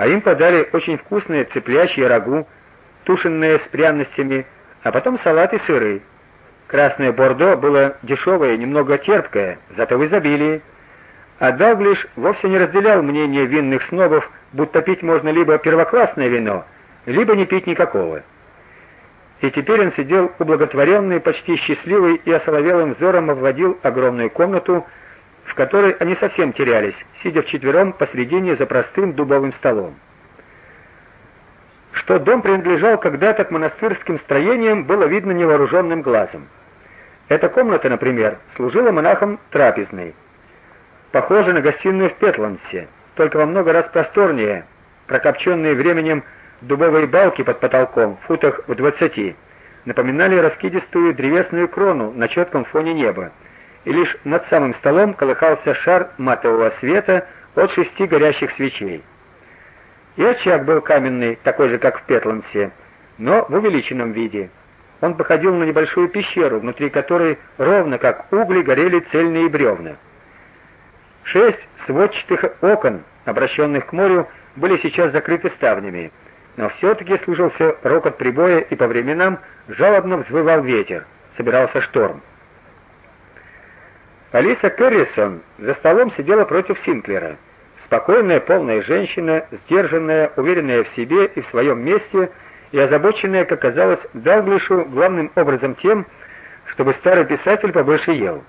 а им подали очень вкусное цыплячье рагу, тушенное с пряностями, а потом салат и сыры. Красное бордо было дешевое, немного терпкое, зато в изобилии. А Даглиш вовсе не разделял мнение винных снобов, будто пить можно либо первоклассное вино, либо не пить никакого. И теперь он сидел ублаготворенный, почти счастливый и осоловелым взором обводил огромную комнату, в которой они совсем терялись, сидя вчетвером посредине за простым дубовым столом. Что дом принадлежал когда-то к монастырским строениям, было видно невооруженным глазом. Эта комната, например, служила монахам трапезной. Похожа на гостиную в Петландсе, только во много раз просторнее, прокопченные временем дубовые балки под потолком, в футах в двадцати, напоминали раскидистую древесную крону на четком фоне неба, и лишь над самым столом колыхался шар матового света от шести горящих свечей. И очаг был каменный, такой же, как в Петландсе, но в увеличенном виде. Он походил на небольшую пещеру, внутри которой ровно как угли горели цельные бревна. Шесть сводчатых окон, обращенных к морю, были сейчас закрыты ставнями, но все таки слышался рокот прибоя, и по временам жалобно взвывал ветер. Собирался шторм. Алиса Кэррисон за столом сидела против Синклера. Спокойная, полная женщина, сдержанная, уверенная в себе и в своем месте, и озабоченная, как казалось, Далглишу главным образом тем, чтобы старый писатель побольше ел.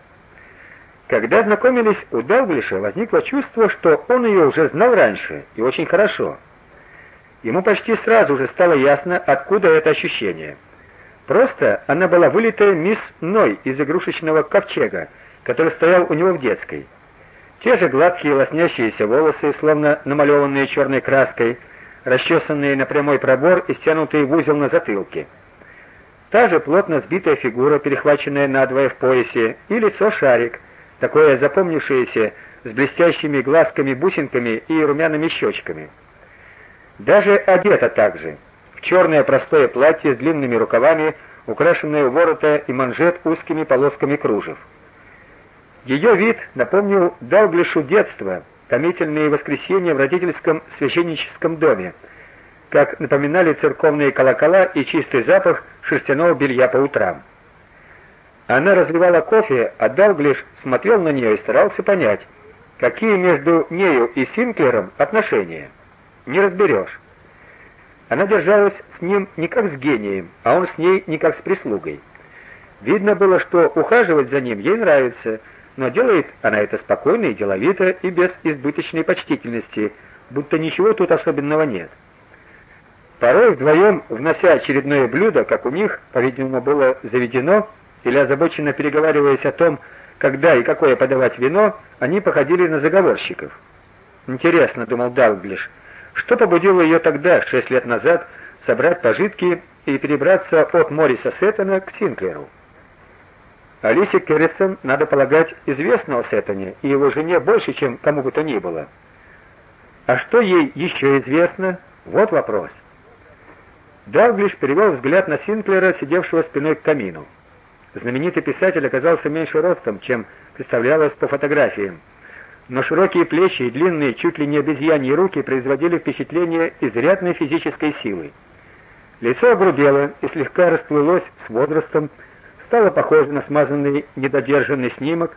Когда знакомились, у Далглиша возникло чувство, что он ее уже знал раньше и очень хорошо. Ему почти сразу же стало ясно, откуда это ощущение. Просто она была вылитая мисс Ной из игрушечного ковчега, который стоял у него в детской. Те же гладкие лоснящиеся волосы, словно намалеванные черной краской, расчесанные на прямой пробор и стянутые в узел на затылке. Та же плотно сбитая фигура, перехваченная надвое в поясе, и лицо-шарик, такое запомнившееся с блестящими глазками-бусинками и румяными щечками. Даже одета так же, в черное простое платье с длинными рукавами, украшенное у ворота и манжет узкими полосками кружев. Ее вид напомнил Далглишу детство, томительные воскресенья в родительском священническом доме, как напоминали церковные колокола и чистый запах шерстяного белья по утрам. Она разливала кофе, а Далглиш смотрел на нее и старался понять, какие между нею и Синклером отношения. Не разберешь. Она держалась с ним не как с гением, а он с ней не как с прислугой. Видно было, что ухаживать за ним ей нравится, но делает она это спокойно и деловито и без избыточной почтительности, будто ничего тут особенного нет. Порой вдвоем, внося очередное блюдо, как у них, по-видимому, было заведено, или озабоченно переговариваясь о том, когда и какое подавать вино, они походили на заговорщиков. Интересно, думал Далглиш, что побудило ее тогда, шесть лет назад, собрать пожитки и перебраться от Мориса Сеттона к Синклеру? Алисе Керрисон, надо полагать, известно о Сеттоне и его жене больше, чем кому бы то ни было. А что ей еще известно? Вот вопрос. Далглиш перевел взгляд на Синклера, сидевшего спиной к камину. Знаменитый писатель оказался меньше ростом, чем представлялось по фотографиям. Но широкие плечи и длинные, чуть ли не обезьяньи руки производили впечатление изрядной физической силы. Лицо огрубело и слегка расплылось с возрастом, стало похоже на смазанный недодержанный снимок.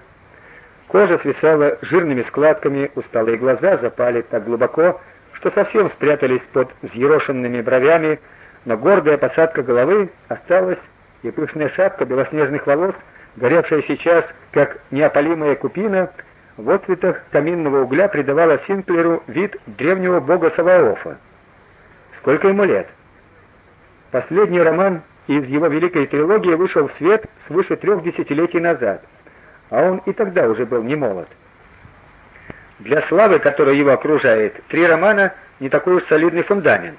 Кожа свисала жирными складками, усталые глаза запали так глубоко, что совсем спрятались под взъерошенными бровями, но гордая посадка головы осталась, и пышная шапка белоснежных волос, горевшая сейчас как неопалимая купина, в отцветах каминного угля придавала Синклеру вид древнего бога Саваофа. Сколько ему лет? Последний роман из его великой трилогии вышел в свет свыше трех десятилетий назад, а он и тогда уже был не молод. Для славы, которая его окружает, три романа не такой уж солидный фундамент.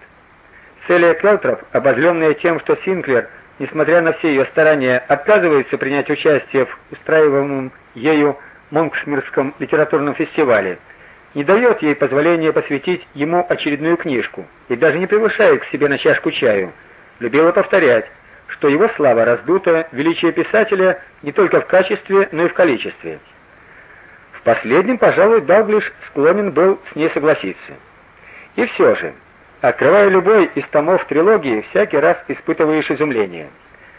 Селия Келтроп, обозленная тем, что Синклер, несмотря на все ее старания, отказывается принять участие в устраиваемом ею Монксмирском литературном фестивале, не дает ей позволения посвятить ему очередную книжку и даже не приглашает к себе на чашку чаю – любила повторять, что его слава раздута, величие писателя не только в качестве, но и в количестве. В последнем, пожалуй, Далглиш склонен был с ней согласиться. И все же, открывая любой из томов трилогии, всякий раз испытываешь изумление.